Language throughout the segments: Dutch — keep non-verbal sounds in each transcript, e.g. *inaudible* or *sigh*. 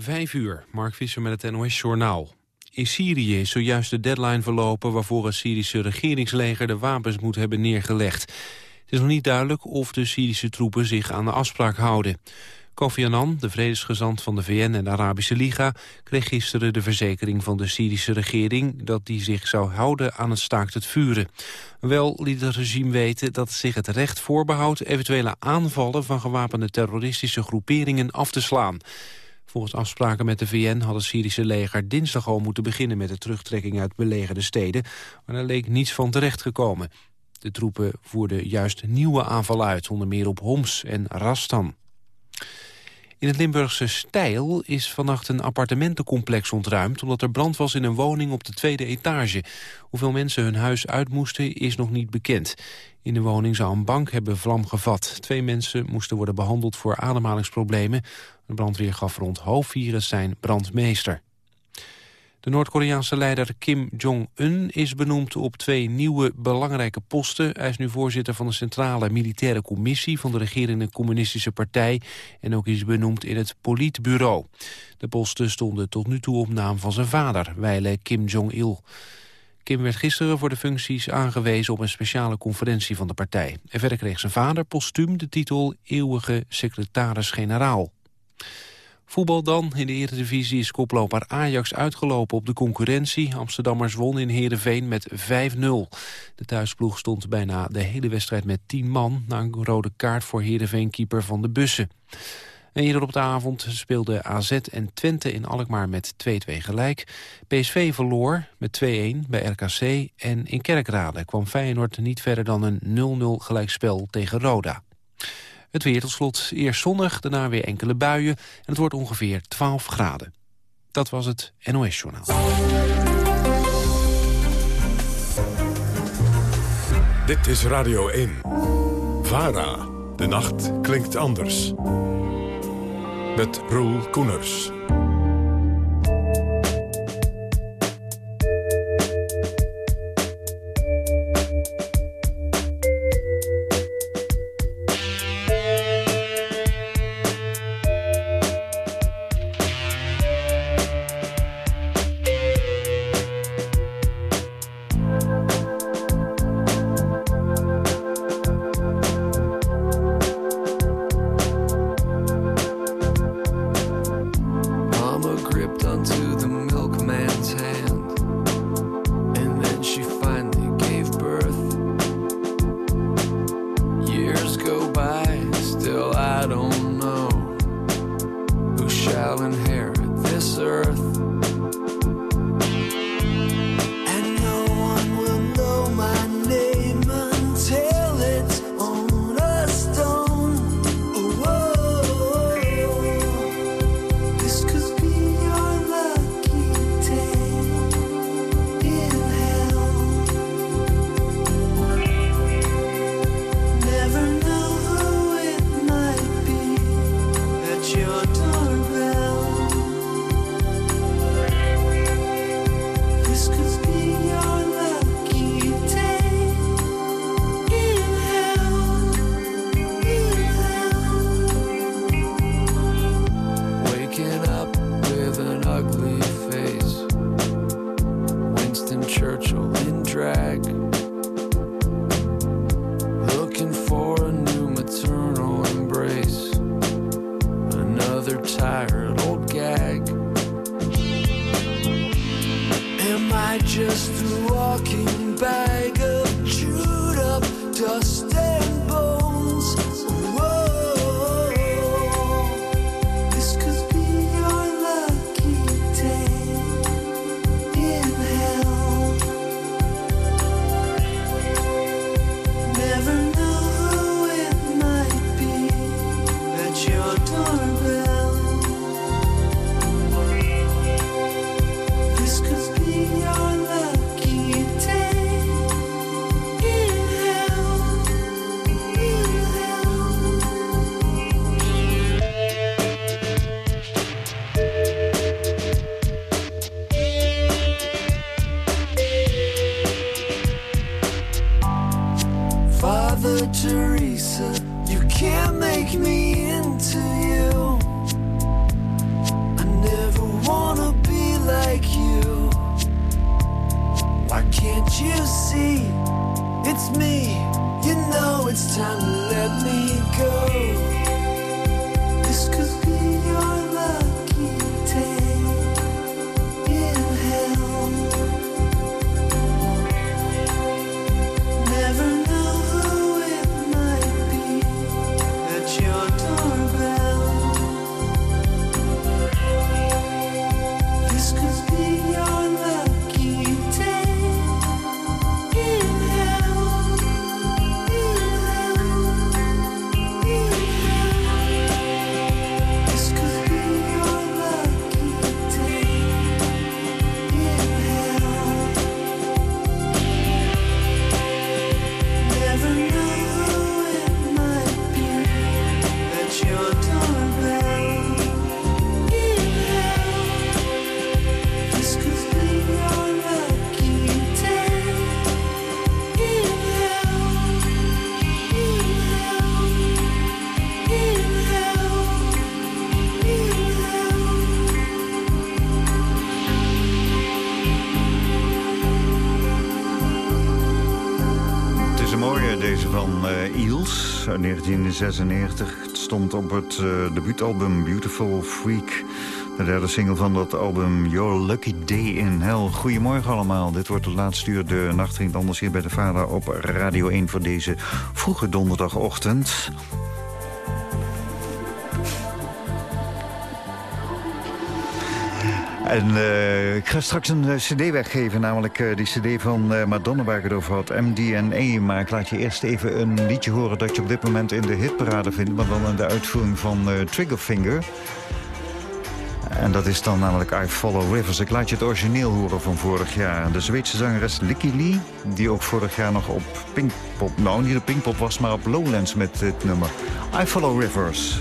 Vijf uur, Mark Visser met het NOS-journaal. In Syrië is zojuist de deadline verlopen... waarvoor het Syrische regeringsleger de wapens moet hebben neergelegd. Het is nog niet duidelijk of de Syrische troepen zich aan de afspraak houden. Kofi Annan, de vredesgezant van de VN en de Arabische Liga... kreeg gisteren de verzekering van de Syrische regering... dat die zich zou houden aan het staakt het vuren. Wel liet het regime weten dat zich het recht voorbehoudt... eventuele aanvallen van gewapende terroristische groeperingen af te slaan. Volgens afspraken met de VN had het Syrische leger dinsdag al moeten beginnen met de terugtrekking uit belegerde steden, maar daar leek niets van terechtgekomen. De troepen voerden juist nieuwe aanvallen uit, onder meer op Homs en Rastan. In het Limburgse Stijl is vannacht een appartementencomplex ontruimd... omdat er brand was in een woning op de tweede etage. Hoeveel mensen hun huis uit moesten is nog niet bekend. In de woning zou een bank hebben vlam gevat. Twee mensen moesten worden behandeld voor ademhalingsproblemen. De brandweer gaf rond half vier zijn brandmeester. De Noord-Koreaanse leider Kim Jong-un is benoemd op twee nieuwe belangrijke posten. Hij is nu voorzitter van de Centrale Militaire Commissie van de regerende Communistische Partij en ook is benoemd in het Politbureau. De posten stonden tot nu toe op naam van zijn vader, wijle Kim Jong-il. Kim werd gisteren voor de functies aangewezen op een speciale conferentie van de partij. En verder kreeg zijn vader postuum de titel eeuwige secretaris-generaal. Voetbal dan. In de Eredivisie is koploper Ajax uitgelopen op de concurrentie. Amsterdammers won in Heerenveen met 5-0. De thuisploeg stond bijna de hele wedstrijd met 10 man... na een rode kaart voor Heerenveen-keeper Van de Bussen. En eerder op de avond speelden AZ en Twente in Alkmaar met 2-2 gelijk. PSV verloor met 2-1 bij RKC. En in Kerkrade kwam Feyenoord niet verder dan een 0-0 gelijkspel tegen Roda. Het weer tot slot eerst zonnig, daarna weer enkele buien... en het wordt ongeveer 12 graden. Dat was het NOS Journaal. Dit is Radio 1. VARA. De nacht klinkt anders. Met Roel Koeners. 1996. Het stond op het uh, debuutalbum Beautiful Freak. De derde single van dat album Your Lucky Day in Hell. Goedemorgen allemaal. Dit wordt het laatste uur de nacht anders hier bij de Vader op Radio 1 voor deze vroege donderdagochtend. En uh, ik ga straks een uh, cd weggeven, namelijk uh, die cd van Madonna waar ik het over had, MDNA. Maar ik laat je eerst even een liedje horen dat je op dit moment in de hitparade vindt... maar dan in de uitvoering van Triggerfinger. En dat is dan namelijk I Follow Rivers. Ik laat je het origineel horen van vorig jaar. De Zweedse zangeres Licky Lee, die ook vorig jaar nog op Pinkpop... nou, niet op Pinkpop was, maar op Lowlands met dit nummer. I Follow Rivers.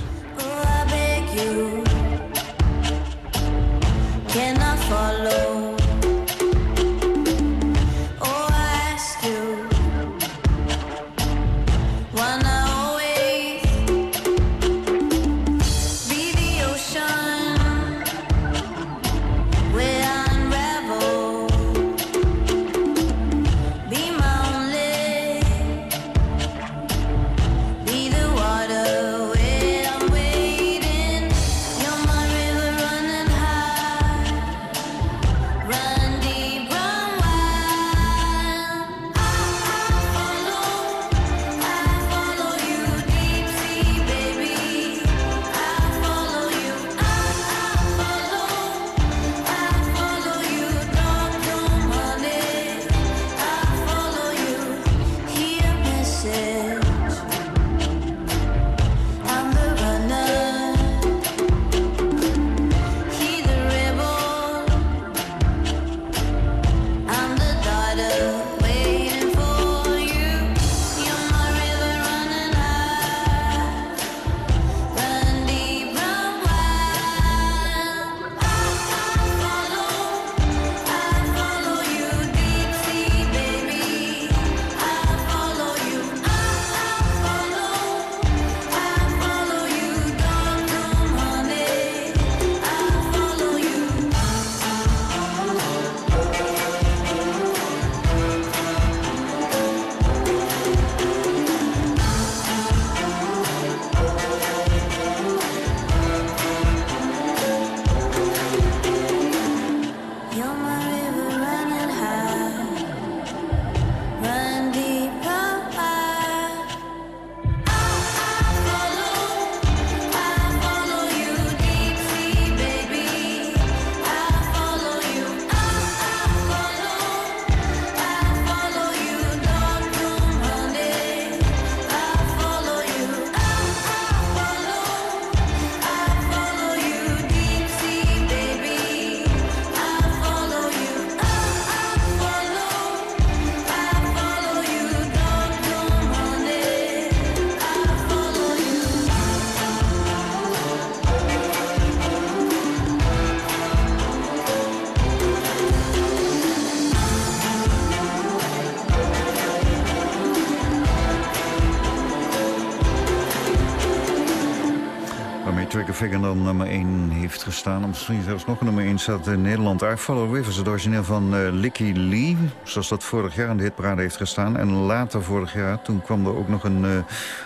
Dan nummer 1 heeft gestaan. Of misschien zelfs nog een nummer 1 staat in Nederland. I Follow Rivers, het origineel van uh, Licky Lee. Zoals dat vorig jaar in de hitparade heeft gestaan. En later vorig jaar, toen kwam er ook nog een uh,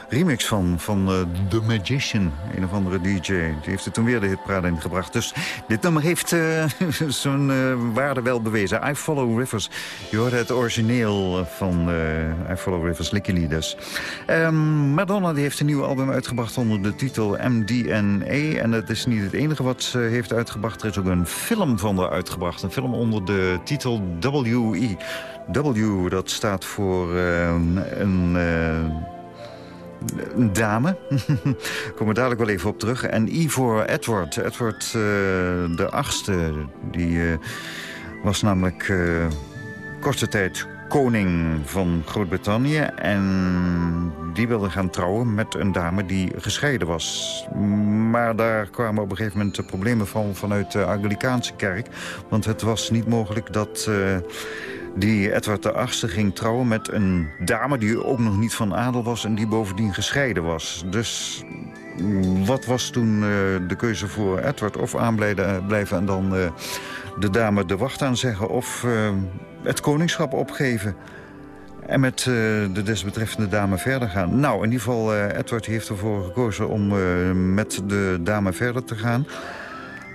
remix van, van uh, The Magician. Een of andere DJ. Die heeft er toen weer de hitparade ingebracht. Dus dit nummer heeft *laughs* zijn waarde wel bewezen. I Follow Rivers. Je hoorde het origineel van I Follow Rivers, Licky Lee dus. Um, Madonna die heeft een nieuw album uitgebracht onder de titel MDNA. En dat is niet het enige wat ze heeft uitgebracht. Er is ook een film van haar uitgebracht. Een film onder de titel WE. W, dat staat voor uh, een... Uh, een dame. *laughs* Komen we dadelijk wel even op terug. En I voor Edward. Edward uh, de achtste. Die was namelijk korte tijd koning van Groot-Brittannië. En die wilde gaan trouwen met een dame die gescheiden was. Maar daar kwamen op een gegeven moment problemen van vanuit de Anglikaanse kerk. Want het was niet mogelijk dat... Uh, die Edward VIII ging trouwen met een dame die ook nog niet van adel was... en die bovendien gescheiden was. Dus wat was toen uh, de keuze voor Edward? Of aanblijven en dan uh, de dame de wacht aanzeggen... of het koningschap opgeven. En met de desbetreffende dame verder gaan. Nou, in ieder geval, Edward heeft ervoor gekozen om met de dame verder te gaan.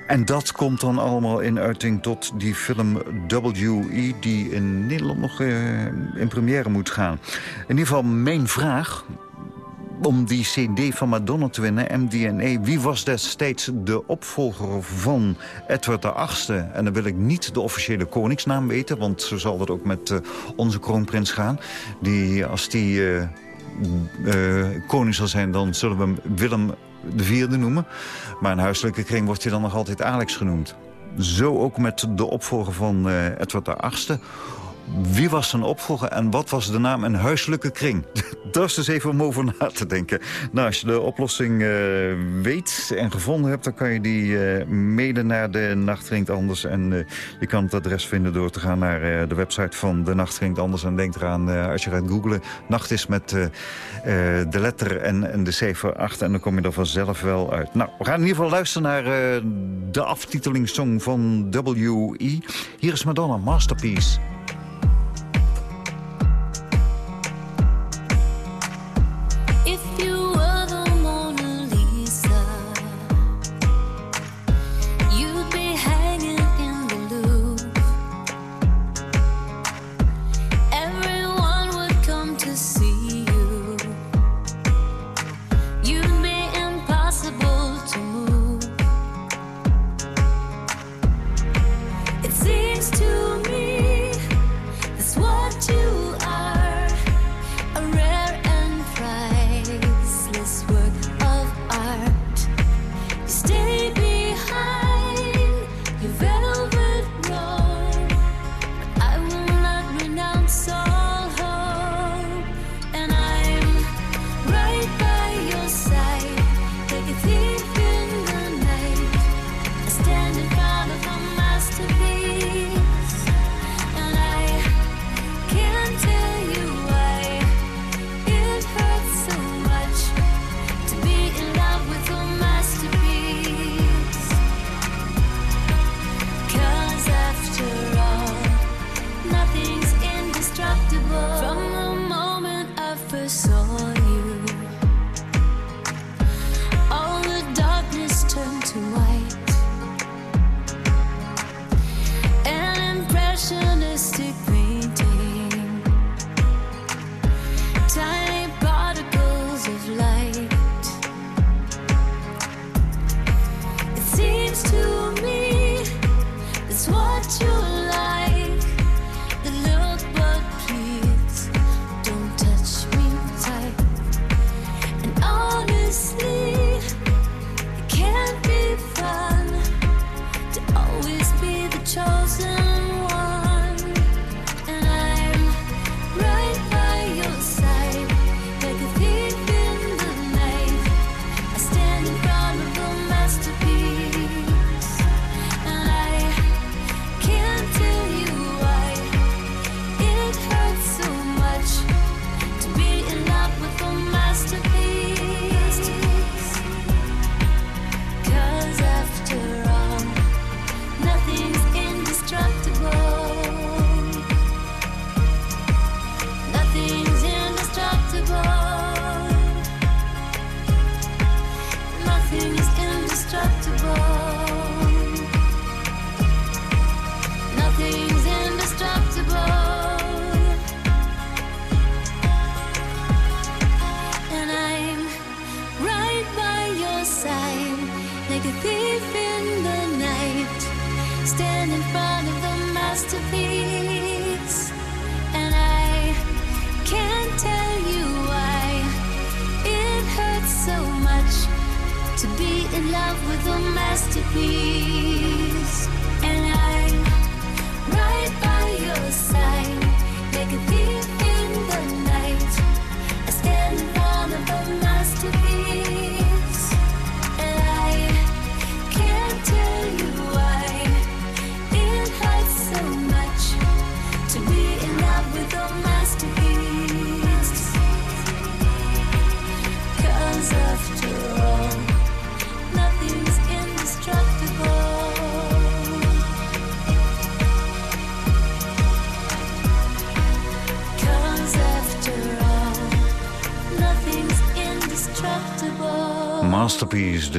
En dat komt dan allemaal in uiting tot die film W.E. die in Nederland nog in première moet gaan. In ieder geval, mijn vraag om die cd van Madonna te winnen, MDNA. Wie was destijds de opvolger van Edward VIII? En dan wil ik niet de officiële koningsnaam weten... want zo zal dat ook met uh, onze kroonprins gaan. Die, als die uh, uh, koning zal zijn, dan zullen we hem Willem IV noemen. Maar in huiselijke kring wordt hij dan nog altijd Alex genoemd. Zo ook met de opvolger van Edward VIII wie was zijn opvolger en wat was de naam en huiselijke kring? *laughs* Dat is dus even om over na te denken. Nou, als je de oplossing uh, weet en gevonden hebt... dan kan je die uh, mede naar de Nacht Anders. En uh, je kan het adres vinden door te gaan naar de website van de Nacht Anders. En denk eraan, als je gaat googlen, nacht is met de letter en, en de cijfer 8. En dan kom je er vanzelf wel uit. Nou, we gaan in ieder geval luisteren naar de aftitelingssong van W.E. Hier is Madonna, Masterpiece.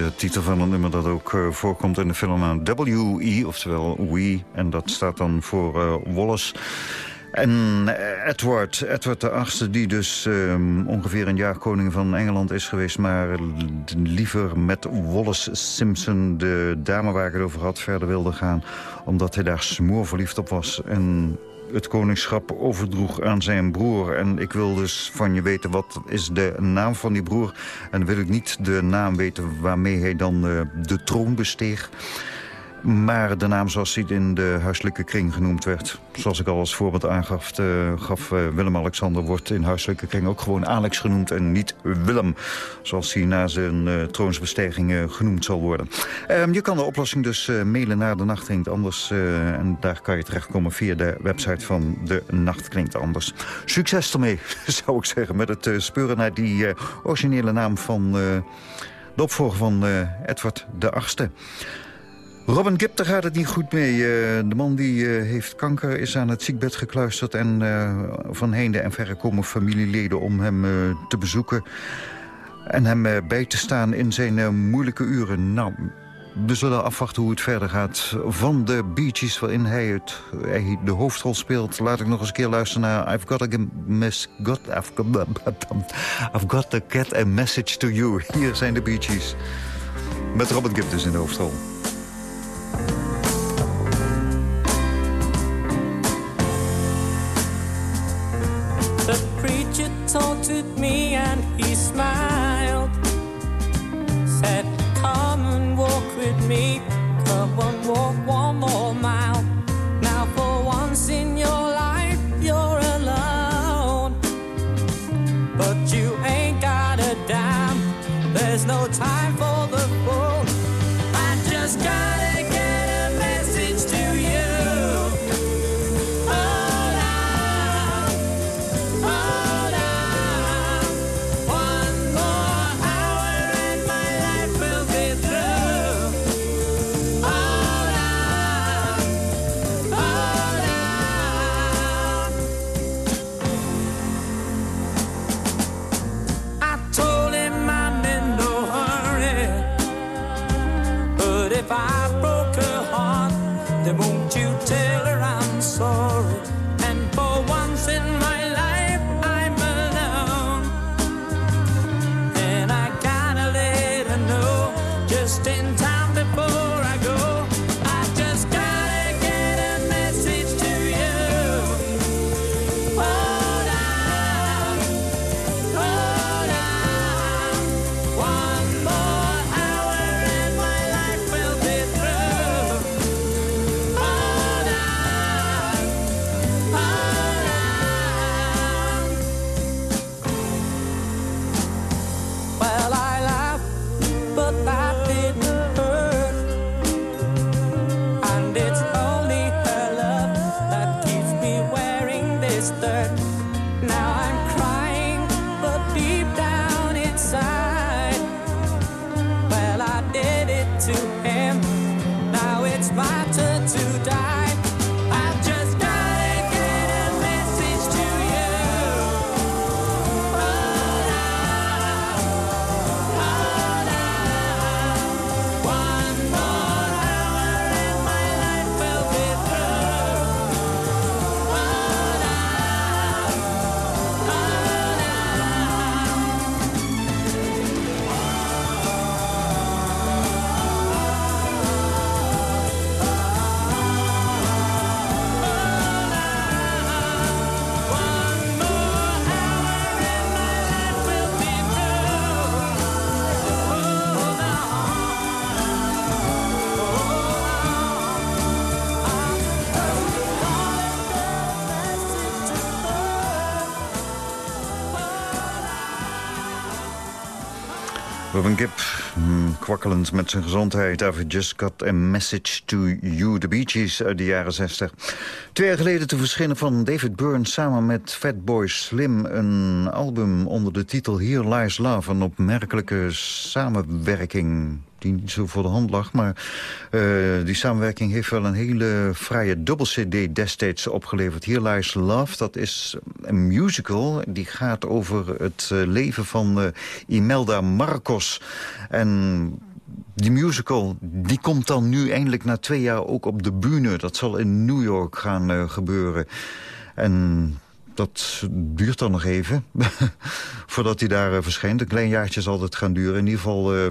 De titel van een nummer dat ook eh, voorkomt in de film W.E., oftewel We. En dat staat dan voor eh, Wallace. En eh, Edward, Edward de Achtste, die dus ehm, ongeveer een jaar koning van Engeland is geweest... maar liever met Wallace Simpson, de dame waar ik het over had, verder wilde gaan... omdat hij daar smoorverliefd op was en het koningschap overdroeg aan zijn broer. En ik wil dus van je weten, wat is de naam van die broer? En wil ik niet de naam weten waarmee hij dan eh, de troon besteeg... Maar de naam zoals hij in de huiselijke kring genoemd werd... zoals ik al als voorbeeld aangaf, eh, gaf eh, Willem-Alexander... wordt in huiselijke kring ook gewoon Alex genoemd en niet Willem. Zoals hij na zijn uh, troonsbestijging genoemd zal worden. Ehm, je kan de oplossing dus mailen naar de Nacht Klinkt Anders. en daar kan je terechtkomen via de website van de Nacht Klinkt Anders. Succes ermee, *laughs* zou ik zeggen, met het speuren naar die originele naam van... de opvolger van Edward de. Robin daar gaat het niet goed mee. Eh, de man die eh, heeft kanker, is aan het ziekbed gekluisterd... en eh, van heinde en verre komen familieleden om hem te bezoeken... en hem bij te staan in zijn moeilijke uren. Nou, we zullen afwachten hoe het verder gaat van de Bee Gees... waarin hij, hij de hoofdrol speelt. Laat ik nog eens een keer luisteren naar... I've got a, I've I've got a message to you. Hier zijn de Bee Gees. Met Robin Gibb dus in de hoofdrol. Taunted me and he smiled. Said, Come and walk with me. Come and walk one more mile. Now, for once in your life, you're alone. But you ain't got a dime. There's no time Robin Gibb, mm, kwakkelend met zijn gezondheid. I've just got a message to you. De Bee Gees uit de jaren 60. Twee jaar geleden te verschijnen van David Byrne... samen met Fatboy Slim een album onder de titel Here Lies Love. Een opmerkelijke samenwerking die niet zo voor de hand lag. Maar eh, die samenwerking heeft wel een hele fraaie dubbel-cd destijds opgeleverd. Here Lies Love, dat is een musical. Die gaat over het eh, leven van eh, Imelda Marcos. En die musical die komt dan nu eindelijk na twee jaar ook op de bühne. Dat zal in New York gaan gebeuren. En dat duurt dan nog even, *laughs* voordat hij daar eh, verschijnt. Een klein jaartje zal het gaan duren. In ieder geval, eh,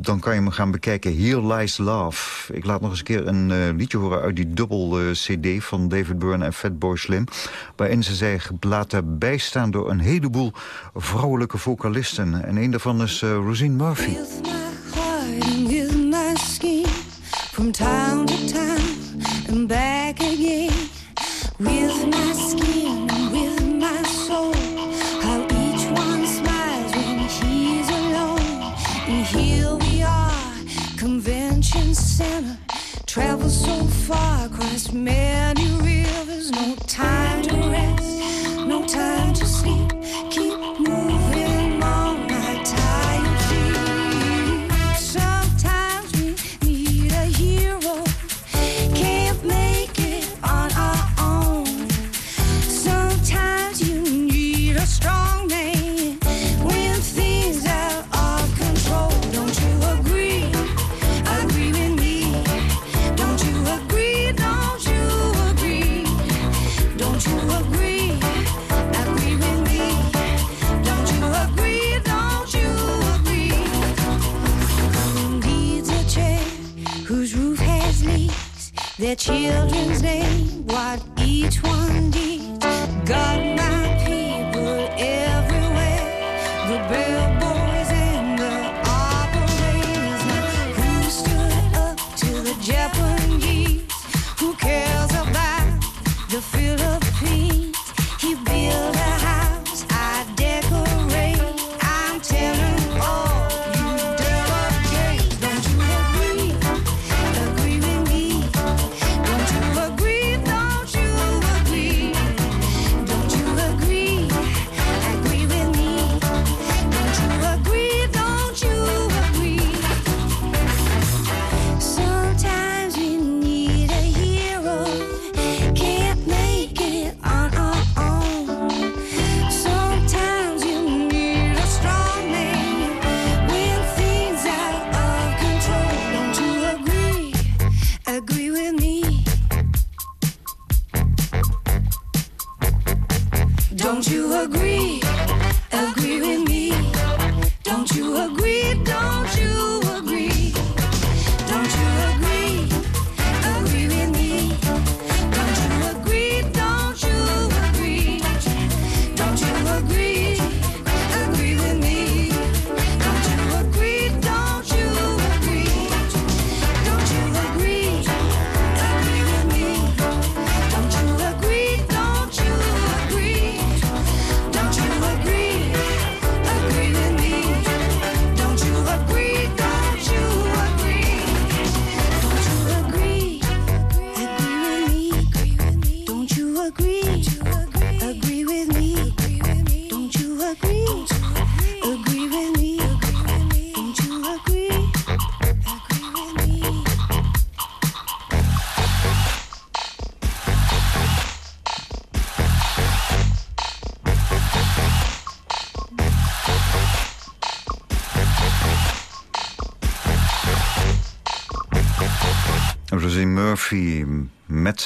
dan kan je hem gaan bekijken. Here Lies Love. Ik laat nog eens een keer een eh, liedje horen uit die dubbel cd van David Byrne en Fatboy Slim. Waarin ze zich laten bijstaan door een heleboel vrouwelijke vocalisten. En een daarvan is Rosine Murphy. Convention center, travel so far across many rivers. No time to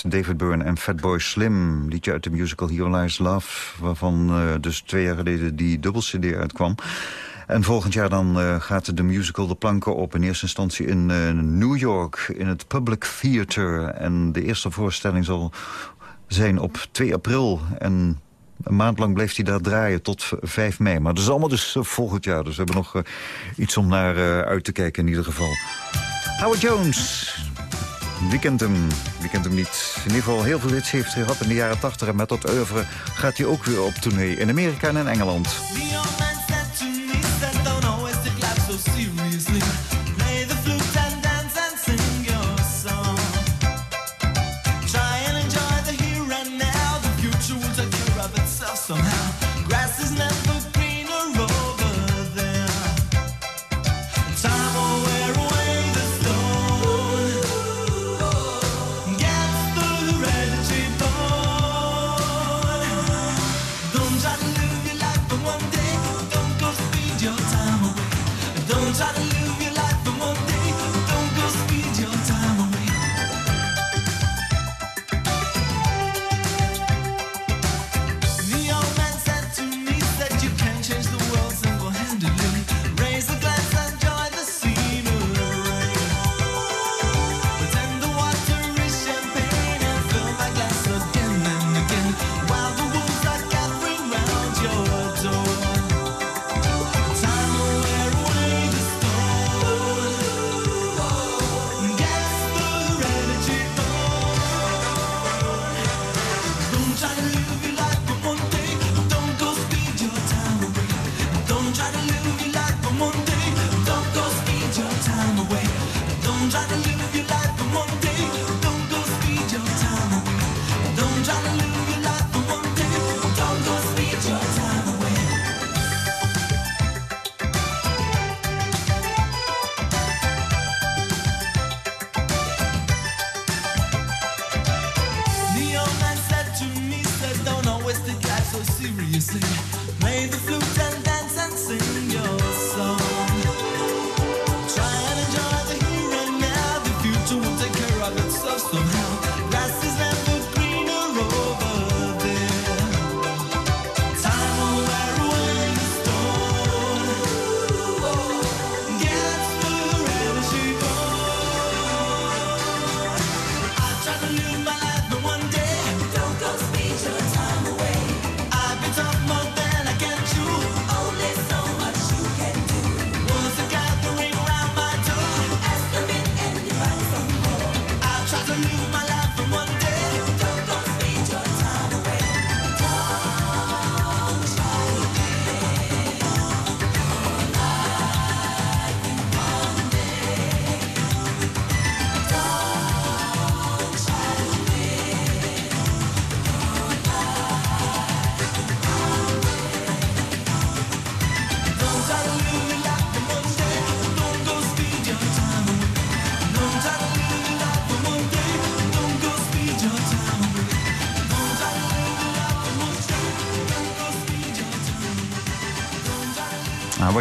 David Byrne en Fatboy Slim. Liedje uit de musical Here Lies Love... waarvan eh, dus twee jaar geleden die dubbel-cd uitkwam. En volgend jaar dan eh, gaat de musical de planken op. In eerste instantie in eh, New York, in het Public Theater. En de eerste voorstelling zal zijn op 2 april. En een maand lang bleef hij daar draaien tot v- 5 mei. Maar dat is allemaal dus volgend jaar. Dus we hebben nog iets om naar uit te kijken in ieder geval. Howard Jones. Wie kent hem? Wie hem niet? In ieder geval heel veel hits heeft hij gehad in de jaren 80. En met dat oeuvre gaat hij ook weer op tournee in Amerika en in Engeland.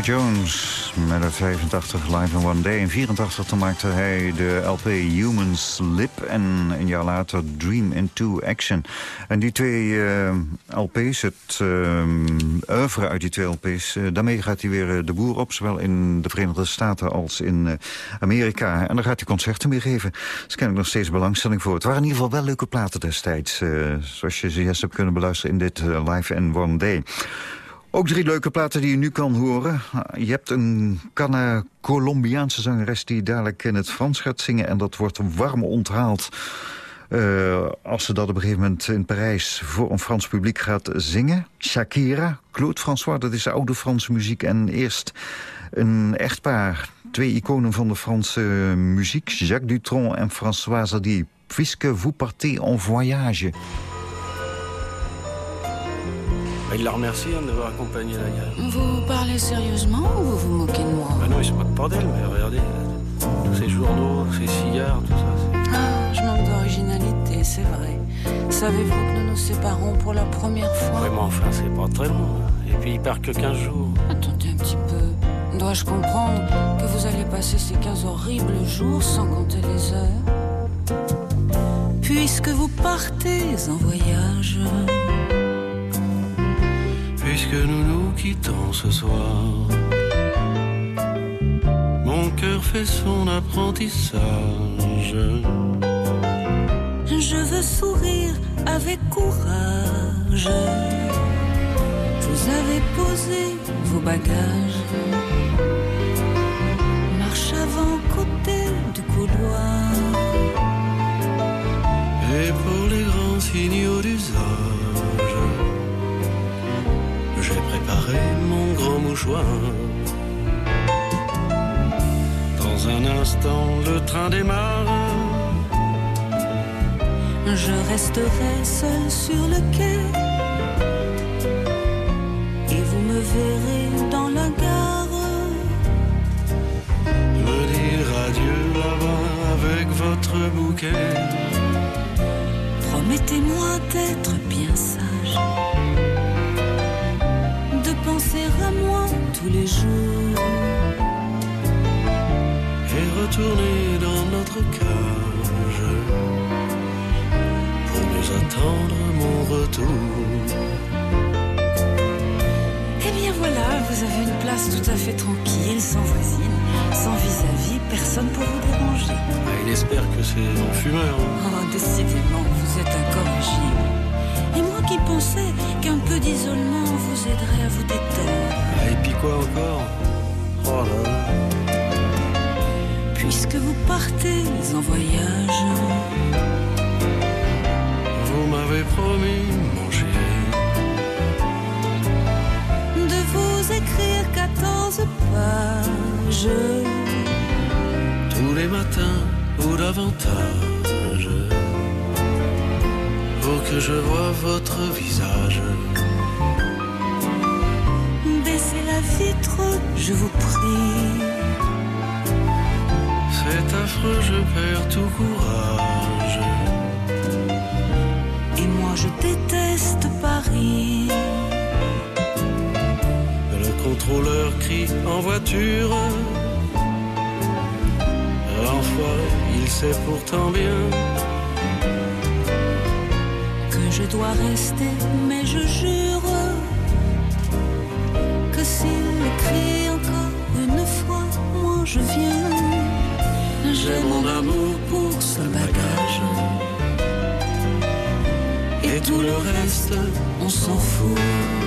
Jones met het 85 Live in One Day. In 84 toen maakte hij de LP Human Slip en een jaar later Dream into Action. En die twee eh, LP's, het uh, oeuvre uit die twee LP's... eh, daarmee gaat hij weer de boer op, zowel in de Verenigde Staten als in Amerika. En daar gaat hij concerten mee geven. Er is kennelijk nog steeds belangstelling voor. Het waren in ieder geval wel leuke platen destijds... zoals je ze juist hebt kunnen beluisteren in dit Live in One Day. Ook drie leuke platen die je nu kan horen. Je hebt een Cana Colombiaanse zangeres die dadelijk in het Frans gaat zingen... en dat wordt warm onthaald eh, als ze dat op een gegeven moment in Parijs... voor een Frans publiek gaat zingen. Shakira, Claude François, dat is oude Franse muziek. En eerst een echtpaar, twee iconen van de Franse muziek... Jacques Dutronc en Françoise Hardy. Puisque vous partez en voyage... Bah, il la remercie hein, d'avoir accompagné la gare. Vous parlez sérieusement ou vous vous moquez de moi Bah non, il se moque pas d'elle, mais regardez, tous ces journaux, ces cigares, tout ça. Ah, je manque d'originalité, c'est vrai. Savez-vous que nous nous séparons pour la première fois mais enfin, c'est pas très long. hein. Et puis, il part que 15 jours. Attendez un petit peu. Dois-je comprendre que vous allez passer ces 15 horribles jours sans compter les heures? Puisque vous partez en voyage, Puisque nous nous quittons ce soir, mon cœur fait son apprentissage. je veux sourire avec courage. Vous avez posé vos bagages. Marche avant côté du couloir. Et pour les grands signaux d'usage, mon grand mouchoir. Dans un instant, le train démarre. Je resterai seul sur le quai. Et vous me verrez dans la gare. Me dire adieu là-bas avec votre bouquet. Promettez-moi d'être tous les jours. Et retourner dans notre cage. Pour nous attendre mon retour. Eh bien voilà, vous avez une place tout à fait tranquille, sans voisine, sans vis-à-vis, personne pour vous déranger. Ah, il espère que c'est mon fumeur. Oh, décidément, vous êtes incorrigible. Et moi qui pensais qu'un peu d'isolement vous aiderait à vous détendre. Quoi encore Oh là là. Puisque vous partez en voyage, Vous m'avez promis, mon chéri, de vous écrire 14 pages. tous les matins ou davantage pour que je vois votre visage. Je vous prie. C'est affreux, je perds tout courage. Et moi je déteste Paris. Le contrôleur crie en voiture. L'enfoiré, il sait pourtant bien que je dois rester, mais je jure je viens. J'ai mon amour pour ce bagage. Et tout le reste, on s'en fout.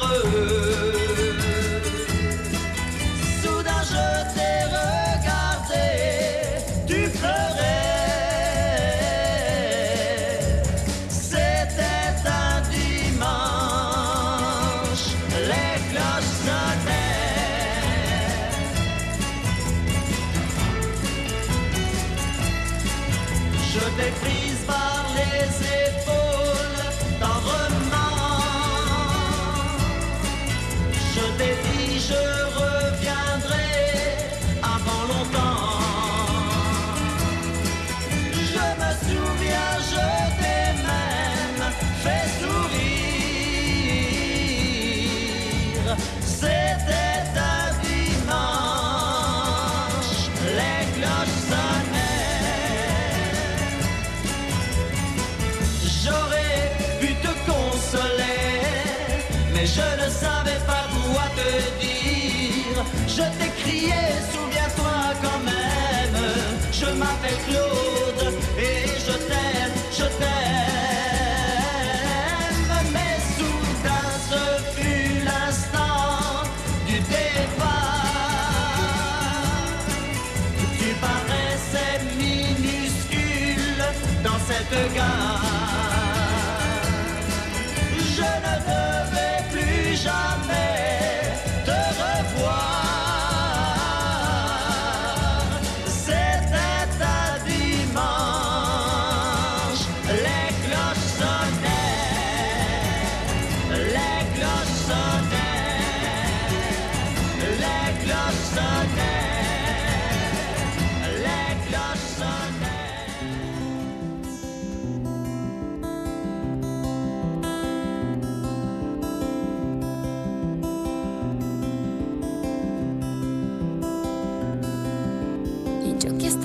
Heureux.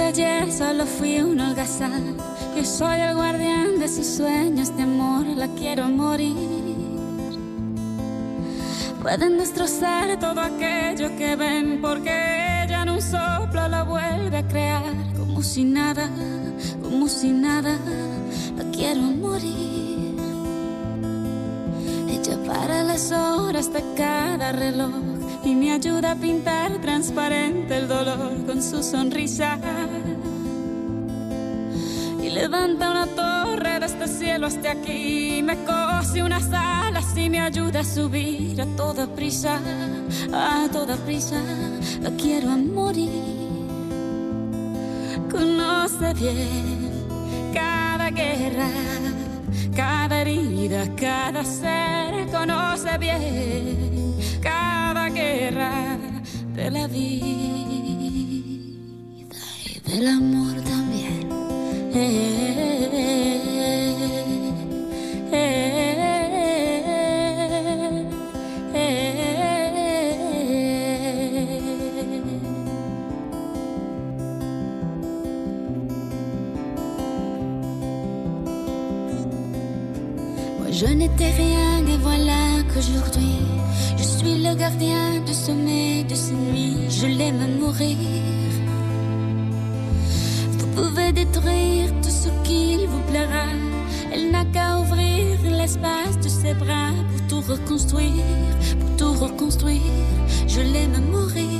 Yo ayer solo fui un holgazán, que soy el guardián de sus sueños de amor, la quiero morir. Pueden destrozar todo aquello que ven, porque ella en un soplo la vuelve a crear, como si nada, como si nada, la quiero morir. Ella para las horas de cada reloj y me ayuda a pintar transparente el dolor con su sonrisa. Levanta una torre desde el cielo hasta aquí, me cose unas alas y me ayuda a subir a toda prisa, a toda prisa, la quiero morir. Conoce bien cada guerra, cada herida, cada ser, conoce bien cada guerra de la vida y del amor et voilà qu'aujourd'hui je suis le gardien du sommet de ces nuits. Je l'aime mourir. Vous pouvez détruire tout ce qu'il vous plaira. Elle n'a qu'à ouvrir l'espace de ses bras pour tout reconstruire, pour tout reconstruire. Je l'aime mourir.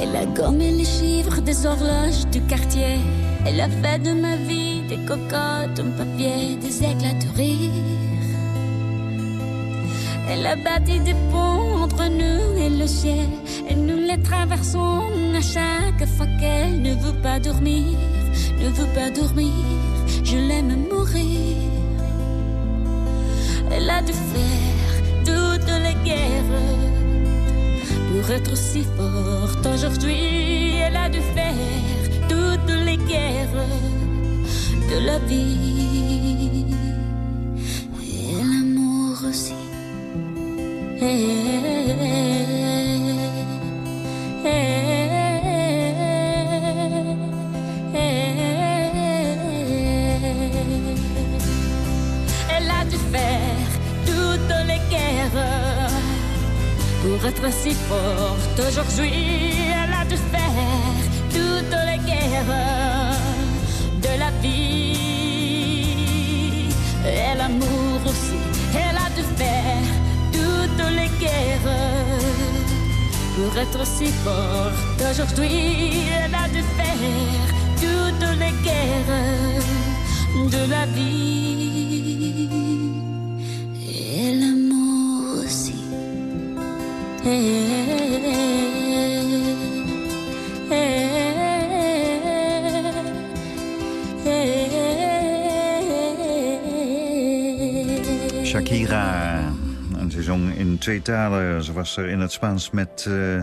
Elle a gommé les chiffres des horloges du quartier. Elle a fait de ma vie des cocottes en papier, des éclats de rire. Elle a bâti des ponts entre nous et le ciel. Et nous les traversons à chaque fois qu'elle ne veut pas dormir, ne veut pas dormir. Je l'aime mourir. Elle a dû faire toutes les guerres pour être aussi forte aujourd'hui. Elle a dû faire toutes les guerres de la vie et l'amour aussi. Elle a dû faire toutes les guerres pour être si forte aujourd'hui. Elle a dû faire toutes les guerres pour être si forte aujourd'hui. Elle a dû faire toutes les guerres de la vie et l'amour aussi. Shakira. Twee talen. Ze was er in het Spaans met eh,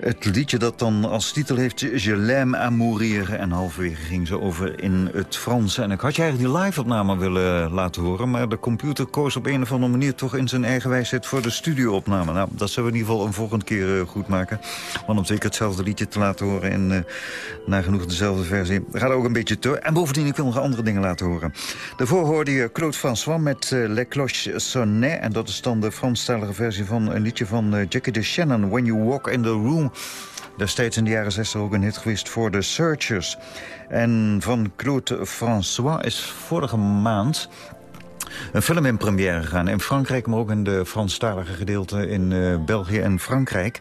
het liedje dat dan als titel heeft... Je l'aime à mourir. En halverwege ging ze over in het Frans. En ik had je eigenlijk die live-opname willen laten horen... maar de computer koos op een of andere manier toch in zijn eigen wijsheid... voor de studio-opname. Nou, dat zullen we in ieder geval een volgende keer eh, goed maken. Want om zeker hetzelfde liedje te laten horen... en uh, nagenoeg dezelfde versie, gaat ook een beetje te. En bovendien, ik wil nog andere dingen laten horen. Daarvoor hoorde je Claude François met uh, Les Cloches Sonnet. En dat is dan de Franstalige versie van een liedje van Jackie de Shannon... When You Walk in the Room... Destijds in de jaren 60 ook een hit geweest voor The Searchers. En van Claude François is vorige maand een film in première gegaan. In Frankrijk, maar ook in de Franstalige gedeelte in uh, België en Frankrijk.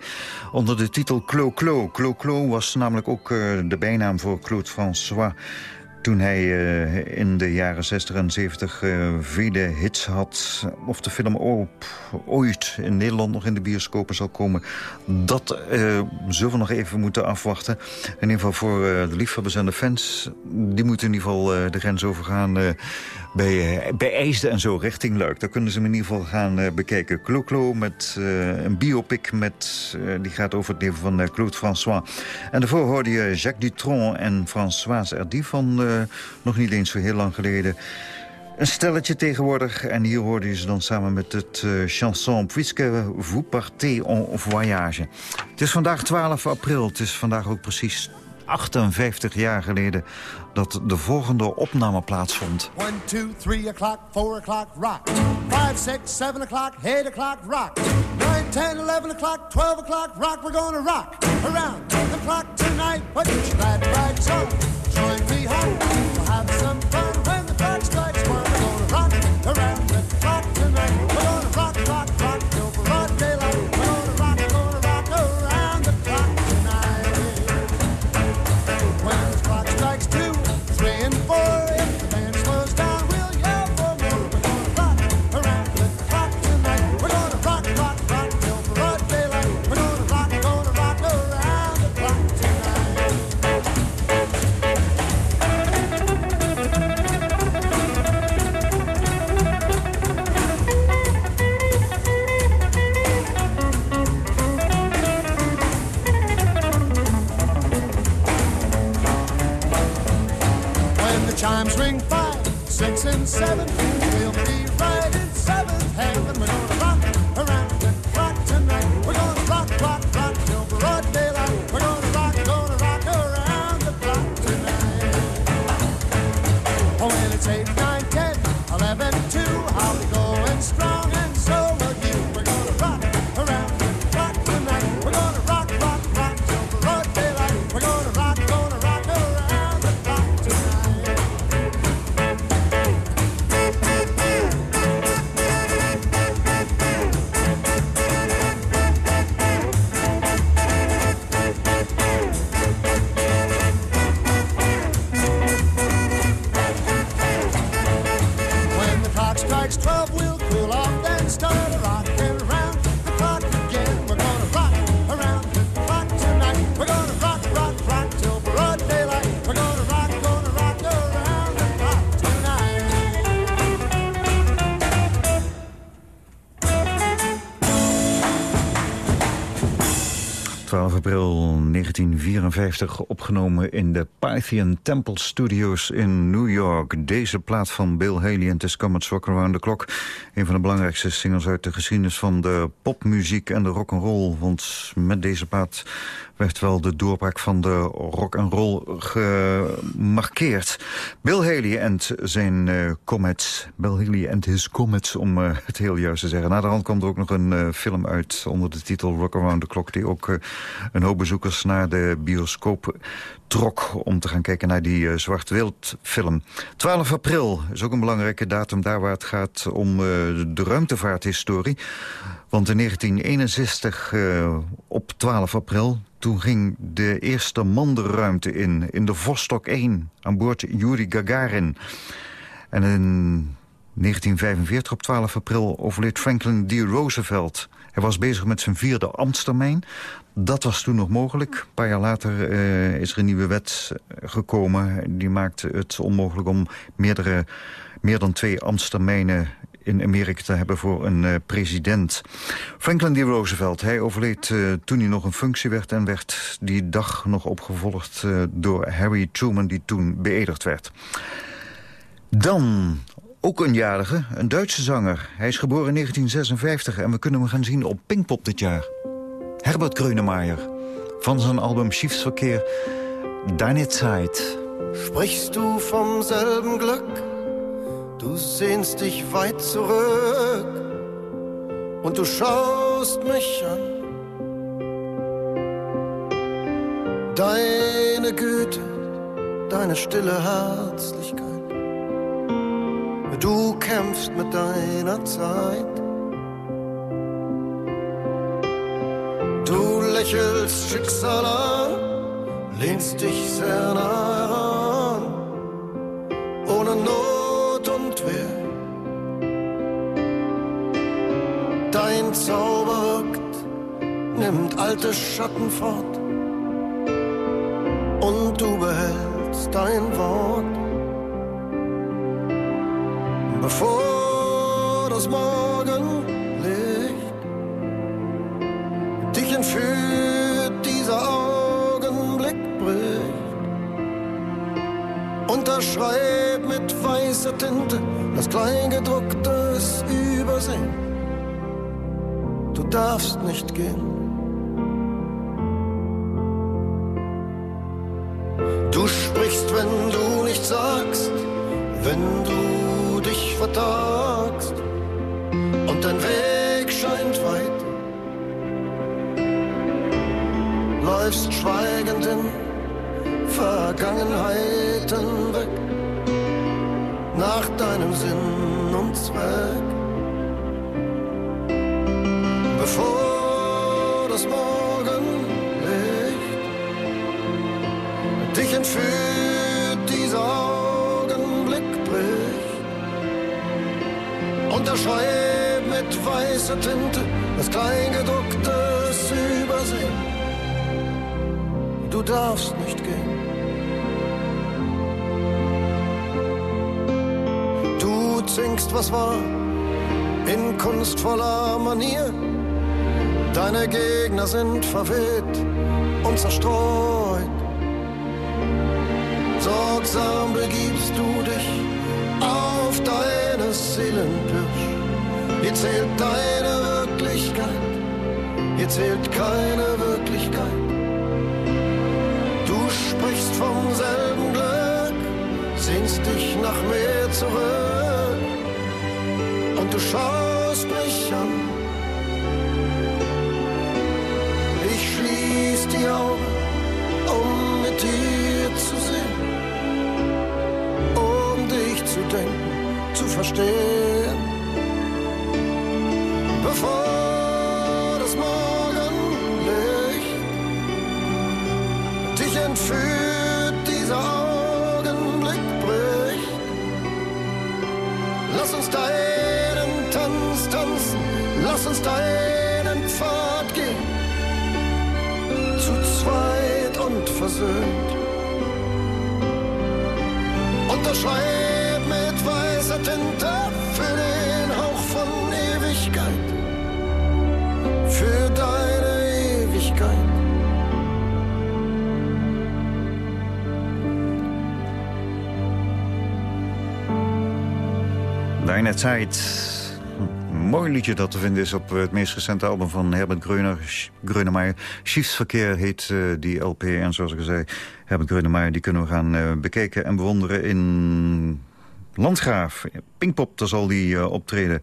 Onder de titel Clo Clo. Clo Clo was namelijk ook uh, de bijnaam voor Claude François toen hij uh, in de jaren 60 en 70 uh, vele hits had... of de film ooit in Nederland nog in de bioscopen zal komen... dat uh, zullen we nog even moeten afwachten. In ieder geval voor de liefhebbers en de fans... die moeten in ieder geval de grens overgaan bij, bij IJsden en zo richting Luik. Daar kunnen ze hem in ieder geval gaan uh, bekijken. Clo-Clo met uh, een biopic met, die gaat over het leven van Claude François. En daarvoor hoorde je Jacques Dutronc en Françoise Erdi van nog niet eens zo heel lang geleden. Een stelletje tegenwoordig. En hier hoorde je ze dan samen met het chanson Puisque vous partez en voyage. Het is vandaag 12 april. Het is vandaag ook precies 58 jaar geleden dat de volgende opname plaatsvond. 1, 2, 3 o'clock, 4 o'clock, rock. 5, 6, 7 o'clock, 8 o'clock, rock. 9, 10, 11 o'clock, 12 o'clock, rock. We're gonna rock around the clock tonight. Put your glad rags on. Join me home. We'll have some fun 1954 op opgenomen in de Pythian Temple Studios in New York. Deze plaat van Bill Haley en Tis Comets Rock Around the Clock. Een van de belangrijkste singles uit de geschiedenis van de popmuziek en de rock'n'roll. Want met deze plaat werd wel de doorbraak van de rock and roll gemarkeerd. Bill Haley en zijn eh, Comets. Bill Haley en his Comets, om eh, het heel juist te zeggen. Na de hand kwam er ook nog een eh, film uit onder de titel Rock Around the Clock... die ook een hoop bezoekers naar de bioscoop trok... om te gaan kijken naar die eh, zwart-wild film. 12 april is ook een belangrijke datum daar waar het gaat om eh, de ruimtevaarthistorie. Want in 1961, eh, op 12 april, toen ging de eerste man de ruimte in. In de Vostok 1, aan boord Yuri Gagarin. En in 1945, op 12 april, overleed Franklin D. Roosevelt. Hij was bezig met zijn vierde ambtstermijn. Dat was toen nog mogelijk. Een paar jaar later eh, is er een nieuwe wet gekomen. Die maakte het onmogelijk om meerdere, meer dan twee ambtstermijnen in Amerika te hebben voor een eh, president. Franklin D. Roosevelt, hij overleed eh, toen hij nog een functie werd... en werd die dag nog opgevolgd door Harry Truman, die toen beëdigd werd. Dan ook een jarige, een Duitse zanger. Hij is geboren in 1956 en we kunnen hem gaan zien op Pinkpop dit jaar. Herbert Grönemeyer, van zijn album Schiefsverkeer, Deine Zeit. Sprichst du vom selben Glück? Du sehnst dich weit zurück und du schaust mich an. Deine Güte, deine stille Herzlichkeit. Du kämpfst mit deiner Zeit. Lächelst Schicksal an, lehnst dich sehr nah heran, ohne Not und Wehr. Dein Zauber wirkt, nimmt alte Schatten fort, und du behältst dein Wort. Bevor das Morgenlicht Unterschreib mit weißer Tinte das Kleingedruckte ist Übersehen. Du darfst nicht gehen. Weißer Tinte das Kleingedruckte Übersehen. Du darfst nicht gehen. Du zwingst, was war, in kunstvoller Manier. Deine Gegner sind verweht und zerstreut. Sorgsam begibst du dich auf deine Seelenpirsch. Hier zählt deine Wirklichkeit, hier zählt keine Wirklichkeit. Du sprichst vom selben Glück, sehnst dich nach mehr zurück und du schaust mich an. Ich schließ die Augen, um mit dir zu sehen, um dich zu denken, zu verstehen. Bevor das Morgenlicht dich entführt, dieser Augenblick bricht. Lass uns deinen Tanz tanzen, lass uns deinen Pfad gehen zu zweit und versöhnt. Unterschreib mit weißer Tinte Zeit. Een mooi liedje dat te vinden is op het meest recente album van Herbert Gröner. Schiefsverkeer heet eh, die LP. En zoals ik al zei, Herbert Grönemeyer, die kunnen we gaan eh, bekijken en bewonderen in Landgraaf. Pinkpop, daar zal die eh, optreden.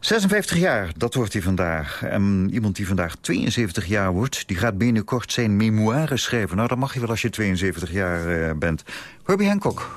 56 jaar, dat wordt hij vandaag. En iemand die vandaag 72 jaar wordt... die gaat binnenkort zijn memoires schrijven. Nou, dat mag je wel als je 72 jaar bent. Herbie Hancock.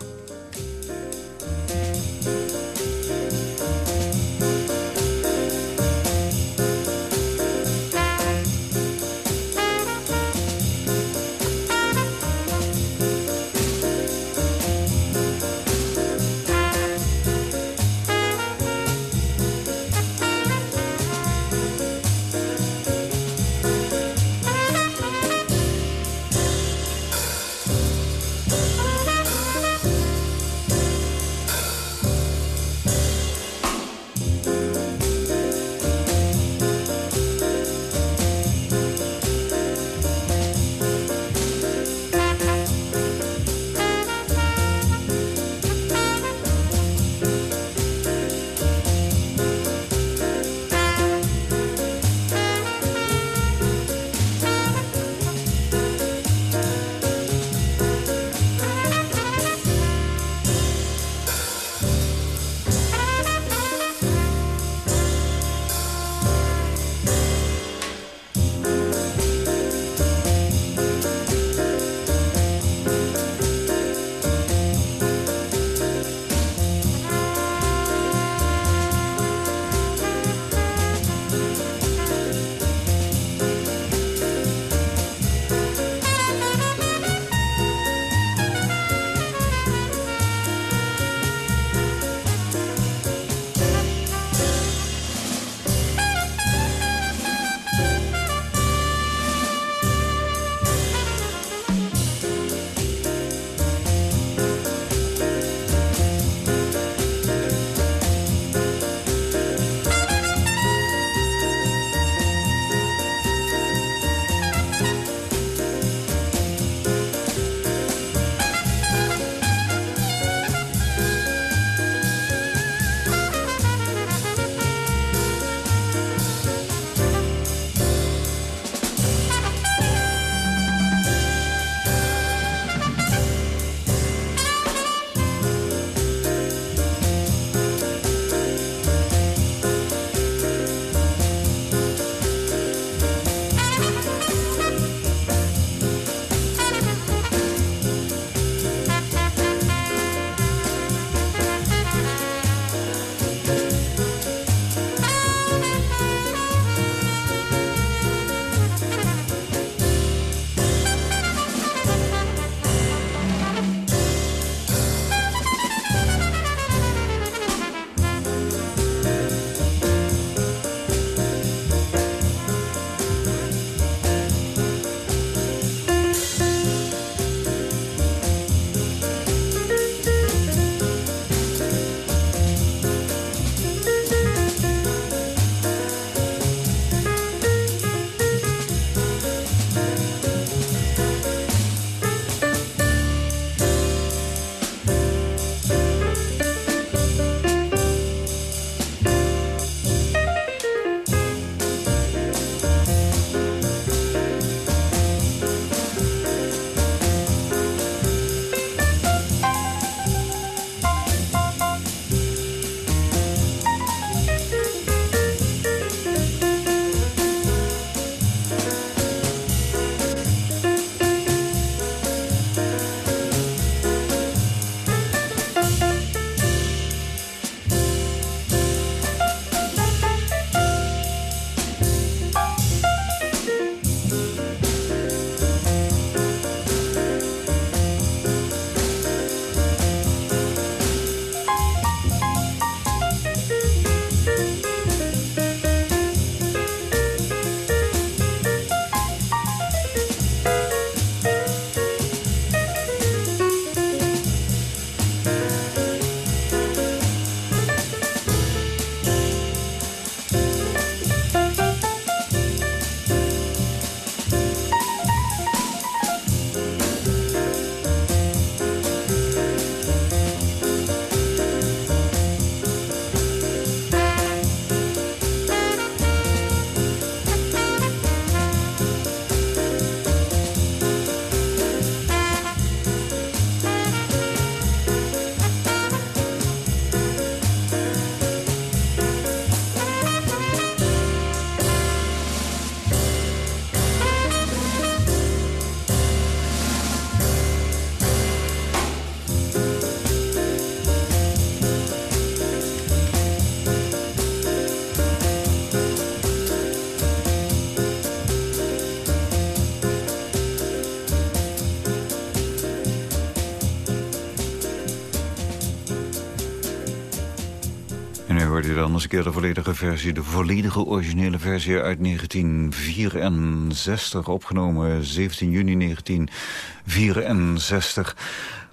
Dan eens een keer de volledige versie. De volledige originele versie uit 1964. Opgenomen 17 juni 1964.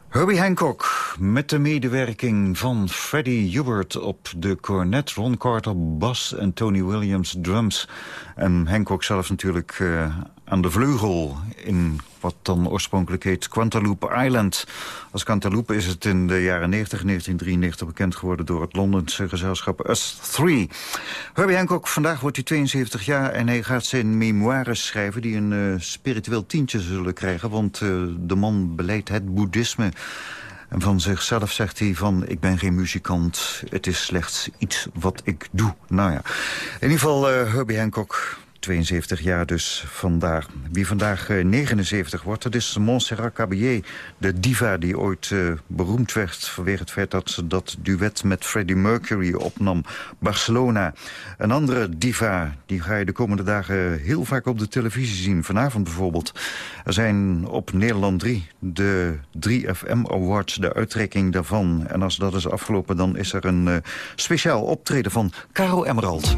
Herbie Hancock met de medewerking van Freddie Hubert op de cornet... Ron Carter bas en Tony Williams drums. En Hancock zelf natuurlijk uh, aan de vleugel in wat dan oorspronkelijk heet Quantaloop Island. Als Quantaloop is het in de jaren 90, 1993 bekend geworden... door het Londense gezelschap Us 3. Herbie Hancock, vandaag wordt hij 72 jaar... en hij gaat zijn memoires schrijven die een uh, spiritueel tientje zullen krijgen... want uh, de man beleidt het boeddhisme... En van zichzelf zegt hij van, ik ben geen muzikant, het is slechts iets wat ik doe. Nou ja, in ieder geval uh, Herbie Hancock, 72 jaar dus vandaag. Wie vandaag uh, 79 wordt, dat is Montserrat Caballé. De diva die ooit uh, beroemd werd vanwege het feit dat ze dat duet met Freddie Mercury opnam. Barcelona. Een andere diva, die ga je de komende dagen heel vaak op de televisie zien. Vanavond bijvoorbeeld. Er zijn op Nederland 3 de 3FM Awards, de uitreiking daarvan. En als dat is afgelopen, dan is er een uh, speciaal optreden van Caro Emerald.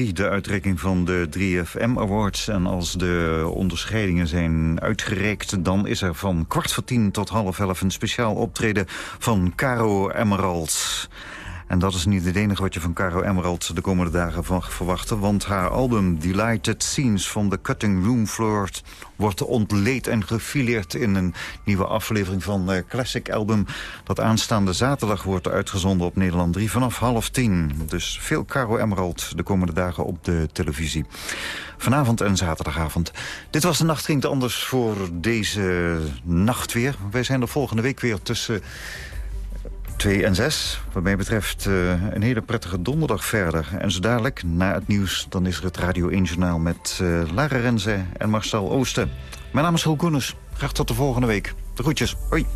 3 de uitreiking van de 3FM Awards. En als de onderscheidingen zijn uitgereikt... dan is er van kwart voor tien tot half elf een speciaal optreden van Caro Emerald. En dat is niet het enige wat je van Caro Emerald de komende dagen van verwachten. Want haar album Delighted Scenes van the Cutting Room Floor... wordt ontleed en gefileerd in een nieuwe aflevering van eh, Classic Album... dat aanstaande zaterdag wordt uitgezonden op Nederland 3 vanaf half tien. Dus veel Caro Emerald de komende dagen op de televisie. Vanavond en zaterdagavond. Dit was de Nacht Klinkt Anders voor deze nacht weer. Wij zijn er volgende week weer tussen... 2 en 6. Wat mij betreft uh, een hele prettige donderdag verder. En zo dadelijk, na het nieuws, dan is er het Radio 1 Journaal... met uh, Lara Renze en Marcel Oosten. Mijn naam is Roel Koenens. Graag tot de volgende week. De groetjes. Hoi.